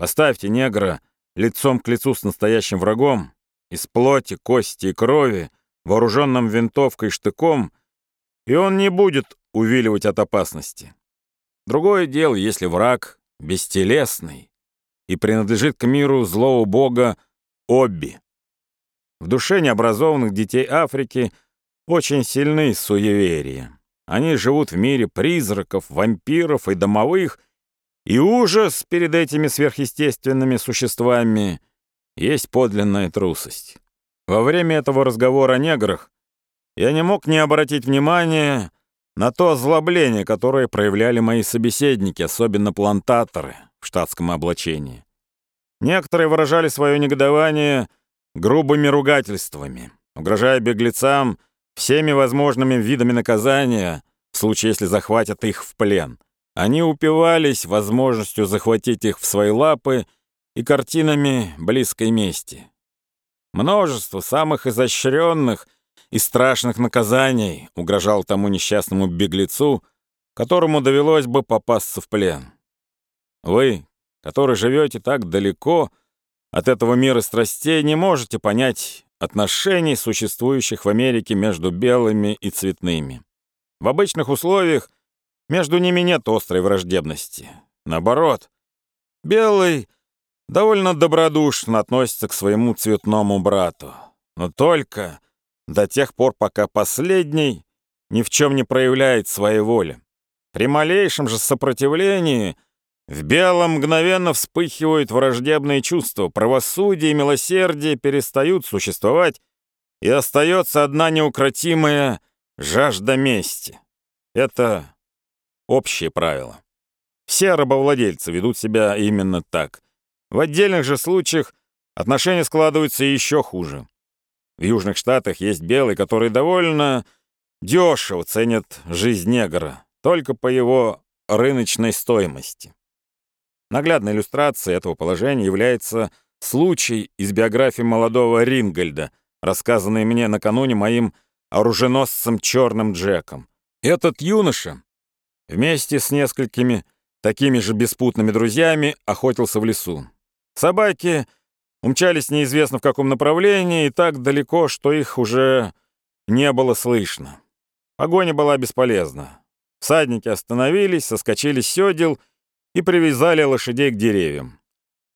Поставьте негра лицом к лицу с настоящим врагом, из плоти, кости и крови, вооруженным винтовкой и штыком, и он не будет увиливать от опасности. Другое дело, если враг бестелесный и принадлежит к миру злого бога Обби. В душе необразованных детей Африки очень сильны суеверия. Они живут в мире призраков, вампиров и домовых, и ужас перед этими сверхъестественными существами есть подлинная трусость. Во время этого разговора о неграх я не мог не обратить внимания на то озлобление, которое проявляли мои собеседники, особенно плантаторы в штатском облачении. Некоторые выражали свое негодование грубыми ругательствами, угрожая беглецам всеми возможными видами наказания в случае, если захватят их в плен. Они упивались возможностью захватить их в свои лапы и картинами близкой мести. Множество самых изощренных и страшных наказаний угрожал тому несчастному беглецу, которому довелось бы попасться в плен. Вы, который живете так далеко от этого мира страстей, не можете понять отношений, существующих в Америке между белыми и цветными. В обычных условиях между ними нет острой враждебности. Наоборот, белый довольно добродушно относится к своему цветному брату. Но только до тех пор, пока последний ни в чем не проявляет своей воли. При малейшем же сопротивлении — в белом мгновенно вспыхивают враждебные чувства, правосудие и милосердие перестают существовать, и остается одна неукротимая жажда мести. Это общее правило. Все рабовладельцы ведут себя именно так. В отдельных же случаях отношения складываются еще хуже. В Южных Штатах есть белый, который довольно дешево ценит жизнь негра, только по его рыночной стоимости. Наглядной иллюстрацией этого положения является случай из биографии молодого Рингольда, рассказанный мне накануне моим оруженосцем Черным Джеком. Этот юноша вместе с несколькими такими же беспутными друзьями охотился в лесу. Собаки умчались неизвестно в каком направлении и так далеко, что их уже не было слышно. Погоня была бесполезна. Всадники остановились, соскочили с седел — и привязали лошадей к деревьям.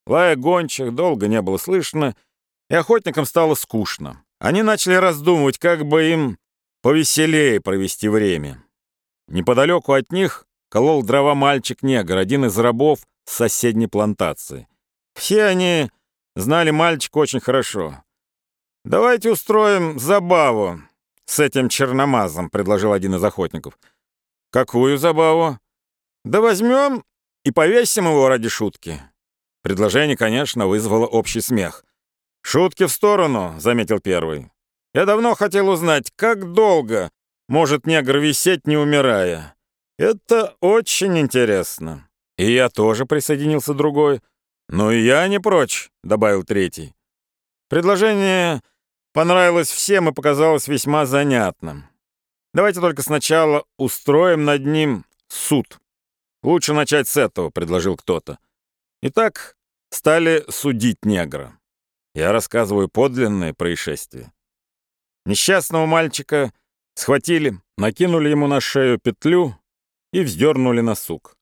Лая гончих долго не было слышно, и охотникам стало скучно. Они начали раздумывать, как бы им повеселее провести время. Неподалеку от них колол дрова мальчик-негр, один из рабов с соседней плантации. Все они знали мальчика очень хорошо. «Давайте устроим забаву с этим черномазом», — предложил один из охотников. «Какую забаву?» «Да возьмем и повесим его ради шутки». Предложение, конечно, вызвало общий смех. «Шутки в сторону», — заметил первый. «Я давно хотел узнать, как долго может негр висеть, не умирая. Это очень интересно». И я тоже присоединился другой. «Ну и я не прочь», — добавил третий. Предложение понравилось всем и показалось весьма занятным. Давайте только сначала устроим над ним суд. «Лучше начать с этого», — предложил кто-то. Итак, стали судить негра. Я рассказываю подлинное происшествие. Несчастного мальчика схватили, накинули ему на шею петлю и вздернули на сук.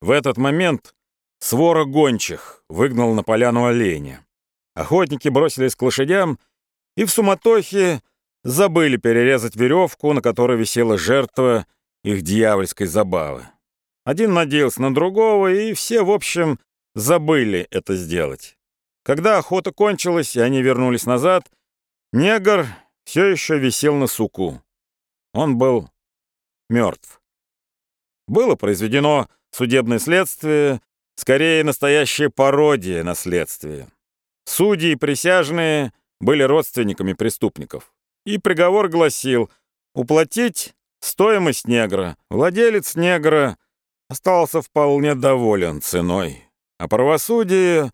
В этот момент свора гончих выгнал на поляну оленя. Охотники бросились к лошадям и в суматохе забыли перерезать веревку, на которой висела жертва их дьявольской забавы. Один надеялся на другого, и все, в общем, забыли это сделать. Когда охота кончилась, и они вернулись назад, негр все еще висел на суку. Он был мертв. Было произведено судебное следствие, скорее настоящая пародия на следствие. Судьи и присяжные были родственниками преступников. И приговор гласил уплатить стоимость негра. Владелец негра остался вполне доволен ценой. А правосудие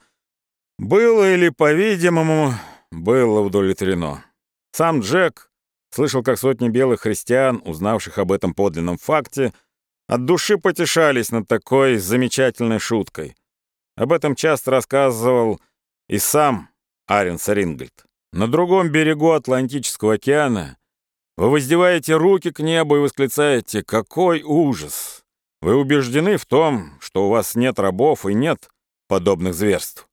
было или, по-видимому, было удовлетворено. Сам Джек слышал, как сотни белых христиан, узнавших об этом подлинном факте, от души потешались над такой замечательной шуткой. Об этом часто рассказывал и сам Аренс Рингольд. На другом берегу Атлантического океана вы воздеваете руки к небу и восклицаете «Какой ужас!» Вы убеждены в том, что у вас нет рабов и нет подобных зверств.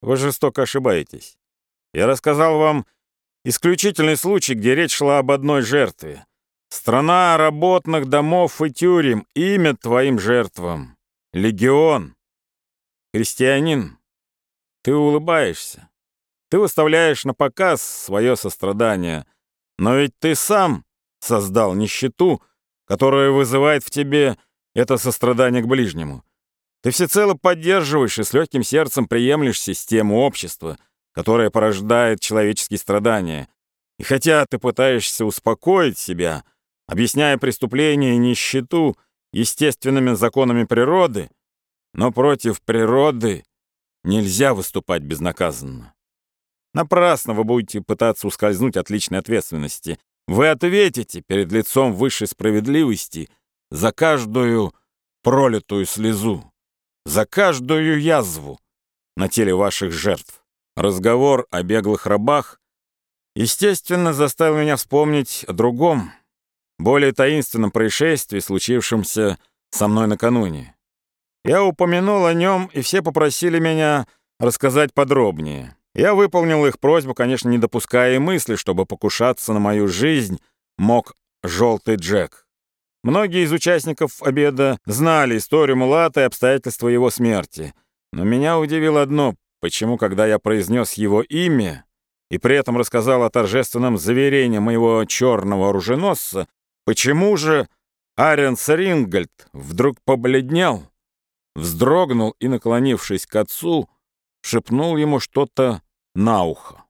Вы жестоко ошибаетесь. Я рассказал вам исключительный случай, где речь шла об одной жертве. Страна работных домов и тюрем, имя твоим жертвам. Легион. Христианин, ты улыбаешься. Ты выставляешь на показ свое сострадание. Но ведь ты сам создал нищету, которая вызывает в тебе это сострадание к ближнему. Ты всецело поддерживаешь и с легким сердцем приемлешь систему общества, которая порождает человеческие страдания. И хотя ты пытаешься успокоить себя, объясняя преступление и нищету естественными законами природы, но против природы нельзя выступать безнаказанно. Напрасно вы будете пытаться ускользнуть от личной ответственности. Вы ответите перед лицом высшей справедливости за каждую пролитую слезу за каждую язву на теле ваших жертв. Разговор о беглых рабах, естественно, заставил меня вспомнить о другом, более таинственном происшествии, случившемся со мной накануне. Я упомянул о нем, и все попросили меня рассказать подробнее. Я выполнил их просьбу, конечно, не допуская и мысли, чтобы покушаться на мою жизнь мог «желтый Джек». Многие из участников обеда знали историю Мулата и обстоятельства его смерти. Но меня удивило одно, почему, когда я произнес его имя и при этом рассказал о торжественном заверении моего черного оруженосца, почему же Аренс Рингольд вдруг побледнел, вздрогнул и, наклонившись к отцу, шепнул ему что-то на ухо.